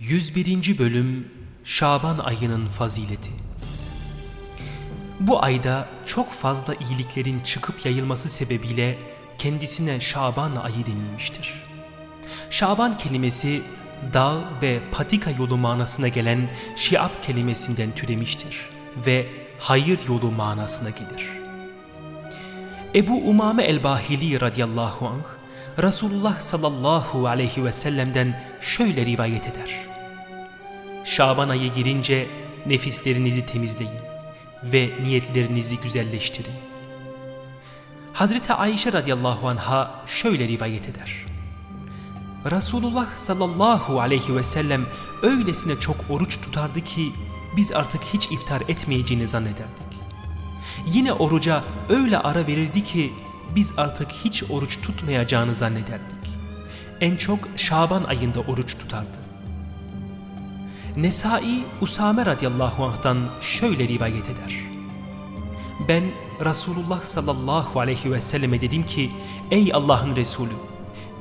101. Bölüm Şaban ayının fazileti Bu ayda çok fazla iyiliklerin çıkıp yayılması sebebiyle kendisine Şaban ayı denilmiştir. Şaban kelimesi dağ ve patika yolu manasına gelen şiab kelimesinden türemiştir ve hayır yolu manasına gelir. Ebu Umame el-Bahili radıyallahu anh Resulullah sallallahu aleyhi ve sellem'den şöyle rivayet eder. Şaban ayı girince nefislerinizi temizleyin ve niyetlerinizi güzelleştirin. Hazreti Ayşe radıyallahu anha şöyle rivayet eder. Resulullah sallallahu aleyhi ve sellem öylesine çok oruç tutardı ki biz artık hiç iftar etmeyeceğini zannederdik. Yine oruca öyle ara verirdi ki biz artık hiç oruç tutmayacağını zannederdik. En çok Şaban ayında oruç tutardı. Nesai Usame radıyallahu anh'tan şöyle rivayet eder. Ben Resulullah sallallahu aleyhi ve selleme dedim ki ey Allah'ın Resulü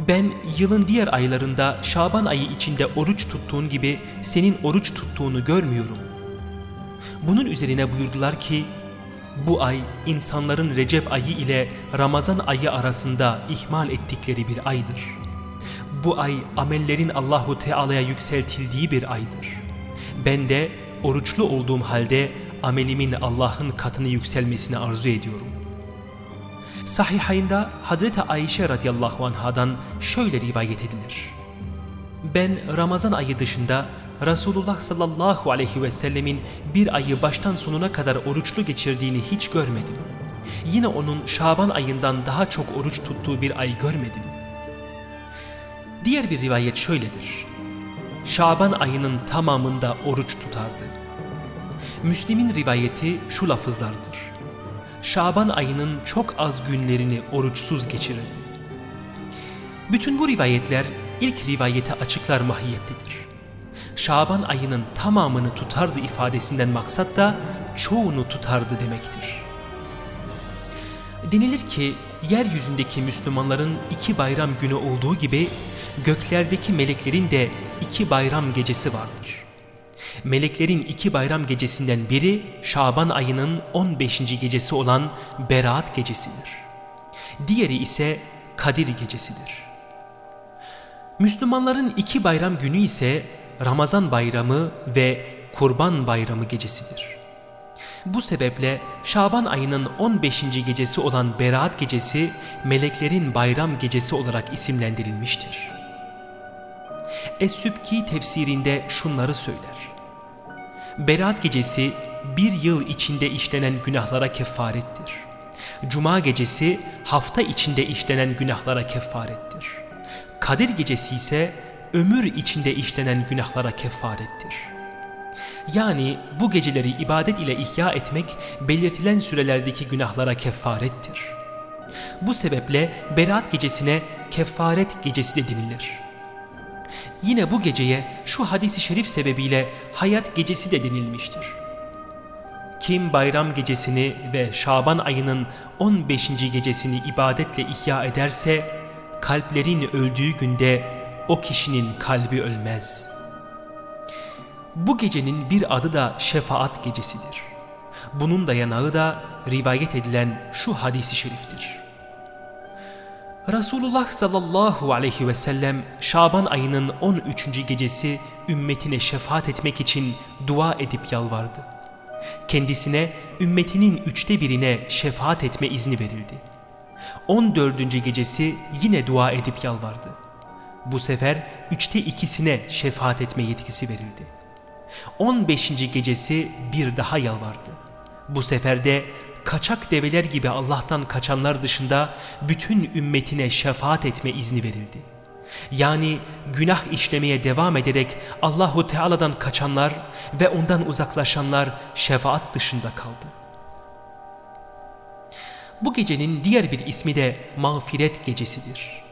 ben yılın diğer aylarında Şaban ayı içinde oruç tuttuğun gibi senin oruç tuttuğunu görmüyorum. Bunun üzerine buyurdular ki bu ay insanların Recep ayı ile Ramazan ayı arasında ihmal ettikleri bir aydır. Bu ay amellerin Allahu Teala'ya yükseltildiği bir aydır. Ben de oruçlu olduğum halde amelimin Allah'ın katını yükselmesini arzu ediyorum. Sahihayında Hazreti Ayşe radıyallahu anhadan şöyle rivayet edilir. Ben Ramazan ayı dışında Resulullah sallallahu aleyhi ve sellemin bir ayı baştan sonuna kadar oruçlu geçirdiğini hiç görmedim. Yine onun Şaban ayından daha çok oruç tuttuğu bir ay görmedim. Diğer bir rivayet şöyledir. Şaban ayının tamamında oruç tutardı. Müslim'in rivayeti şu lafızlardır. Şaban ayının çok az günlerini oruçsuz geçirirdi. Bütün bu rivayetler ilk rivayeti açıklar mahiyettedir. Şaban ayının tamamını tutardı ifadesinden maksat da çoğunu tutardı demektir. Denilir ki yeryüzündeki Müslümanların iki bayram günü olduğu gibi göklerdeki meleklerin de iki bayram gecesi vardır. Meleklerin iki bayram gecesinden biri Şaban ayının 15. gecesi olan Berat gecesidir. Diğeri ise Kadir gecesidir. Müslümanların iki bayram günü ise Ramazan bayramı ve Kurban bayramı gecesidir. Bu sebeple Şaban ayının 15. gecesi olan Berat gecesi meleklerin bayram gecesi olarak isimlendirilmiştir. Es-Sübki tefsirinde şunları söyler. Berat gecesi bir yıl içinde işlenen günahlara kefarettir. Cuma gecesi hafta içinde işlenen günahlara kefarettir. Kadir gecesi ise ömür içinde işlenen günahlara kefarettir. Yani bu geceleri ibadet ile ihya etmek belirtilen sürelerdeki günahlara kefarettir. Bu sebeple Berat gecesine kefaret gecesi de denilir. Yine bu geceye şu hadisi şerif sebebiyle hayat gecesi de denilmiştir. Kim bayram gecesini ve Şaban ayının 15. gecesini ibadetle ihya ederse kalplerin öldüğü günde o kişinin kalbi ölmez. Bu gecenin bir adı da şefaat gecesidir. Bunun dayanağı da rivayet edilen şu hadisi şeriftir. Resulullah sallallahu aleyhi ve sellem Şaban ayının 13. gecesi ümmetine şefaat etmek için dua edip yalvardı. Kendisine ümmetinin üçte birine şefaat etme izni verildi. 14. gecesi yine dua edip yalvardı. Bu sefer üçte ikisine şefaat etme yetkisi verildi. 15. gecesi bir daha yalvardı. Bu sefer de kaçak develer gibi Allah'tan kaçanlar dışında bütün ümmetine şefaat etme izni verildi. Yani günah işlemeye devam ederek Allahu Teala'dan kaçanlar ve ondan uzaklaşanlar şefaat dışında kaldı. Bu gecenin diğer bir ismi de mağfiret gecesidir.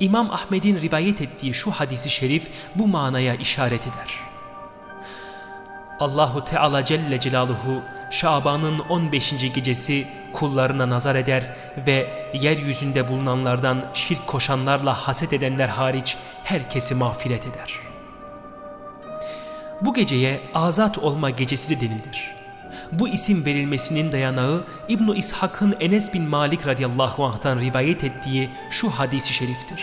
İmam Ahmet'in rivayet ettiği şu hadisi şerif bu manaya işaret eder. Allahu Teala Celle Celaluhu Şaban'ın 15. gecesi kullarına nazar eder ve yeryüzünde bulunanlardan şirk koşanlarla haset edenler hariç herkesi mağfiret eder. Bu geceye azat olma gecesi de denilir. Bu isim verilmesinin dayanağı İbn İshak'ın Enes bin Malik radıyallahu anh'tan rivayet ettiği şu hadisi şeriftir.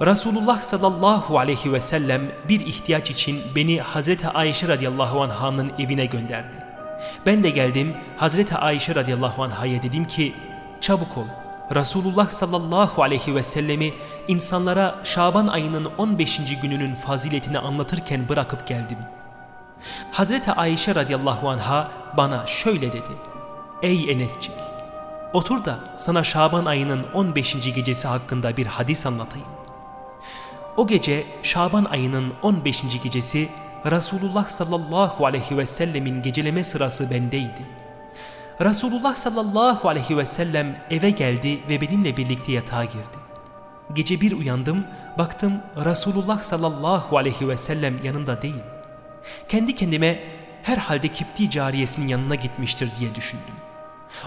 Resulullah sallallahu aleyhi ve sellem bir ihtiyaç için beni Hazreti Ayşe radıyallahu anh'ın evine gönderdi. Ben de geldim Hazreti Ayşe radıyallahu anh'a dedim ki çabuk ol. Resulullah sallallahu aleyhi ve sellemi insanlara Şaban ayının 15. gününün faziletini anlatırken bırakıp geldim. Hazreti Ayşe radıyallahu anha bana şöyle dedi. Ey Enescik otur da sana Şaban ayının 15. gecesi hakkında bir hadis anlatayım. O gece Şaban ayının 15. gecesi Resulullah sallallahu aleyhi ve sellemin geceleme sırası bendeydi. Resulullah sallallahu aleyhi ve sellem eve geldi ve benimle birlikte yatağa girdi. Gece bir uyandım, baktım Resulullah sallallahu aleyhi ve sellem yanımda değil. Kendi kendime herhalde kipti cariyesinin yanına gitmiştir diye düşündüm.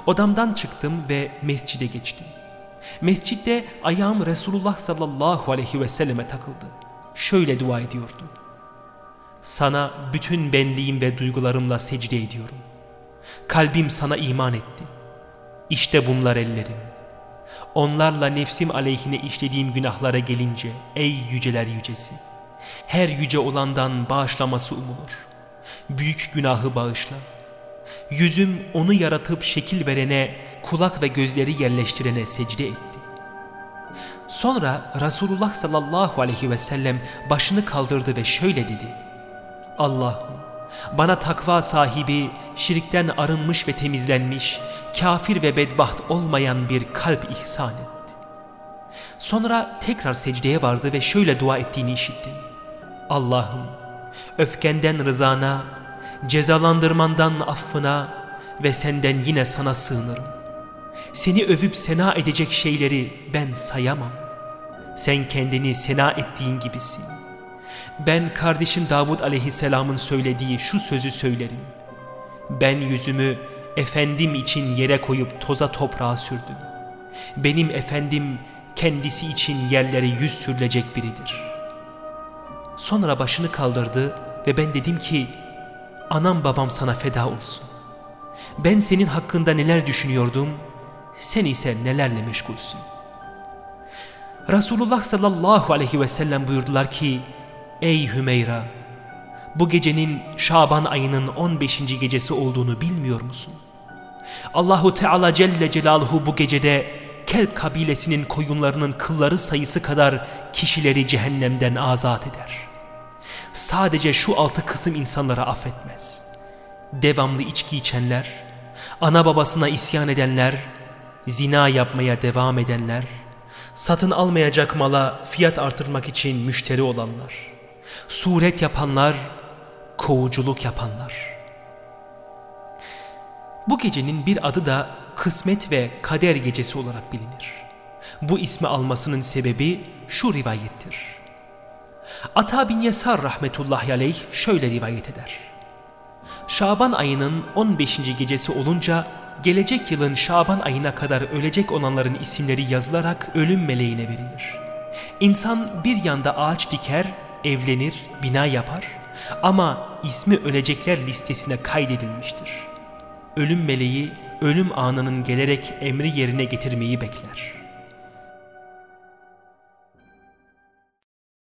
Odamdan çıktım ve mescide geçtim. Mescitte ayağım Resulullah sallallahu aleyhi ve selleme takıldı. Şöyle dua ediyordu. Sana bütün benliğim ve duygularımla secde ediyorum. Kalbim sana iman etti. İşte bunlar ellerim. Onlarla nefsim aleyhine işlediğim günahlara gelince ey yüceler yücesi. Her yüce olandan bağışlaması umulur. Büyük günahı bağışla. Yüzüm onu yaratıp şekil verene, kulak ve gözleri yerleştirene secde etti. Sonra Resulullah sallallahu aleyhi ve sellem başını kaldırdı ve şöyle dedi. Allah'ım bana takva sahibi, şirkten arınmış ve temizlenmiş, kafir ve bedbaht olmayan bir kalp ihsan et. Sonra tekrar secdeye vardı ve şöyle dua ettiğini işittim. Allah'ım öfkenden rızana, cezalandırmandan affına ve senden yine sana sığınırım. Seni övüp sena edecek şeyleri ben sayamam. Sen kendini sena ettiğin gibisin. Ben kardeşim Davud aleyhisselamın söylediği şu sözü söylerim. Ben yüzümü efendim için yere koyup toza toprağa sürdüm. Benim efendim kendisi için yerlere yüz sürülecek biridir. Sonra başını kaldırdı ve ben dedim ki anam babam sana feda olsun. Ben senin hakkında neler düşünüyordum, sen ise nelerle meşgulsün. Resulullah sallallahu aleyhi ve sellem buyurdular ki Ey Hümeyra! Bu gecenin Şaban ayının 15. gecesi olduğunu bilmiyor musun? Allahu Teala Celle Celaluhu bu gecede Kelp kabilesinin koyunlarının kılları sayısı kadar kişileri cehennemden azat eder. Sadece şu altı kısım insanlara affetmez. Devamlı içki içenler, ana babasına isyan edenler, zina yapmaya devam edenler, satın almayacak mala fiyat artırmak için müşteri olanlar, suret yapanlar, kovuculuk yapanlar. Bu gecenin bir adı da kısmet ve kader gecesi olarak bilinir. Bu ismi almasının sebebi şu rivayettir. Ata bin Yasar rahmetullahi aleyh şöyle rivayet eder. Şaban ayının 15. gecesi olunca gelecek yılın Şaban ayına kadar ölecek olanların isimleri yazılarak ölüm meleğine verilir. İnsan bir yanda ağaç diker, evlenir, bina yapar ama ismi ölecekler listesine kaydedilmiştir. Ölüm meleği ölüm anının gelerek emri yerine getirmeyi bekler.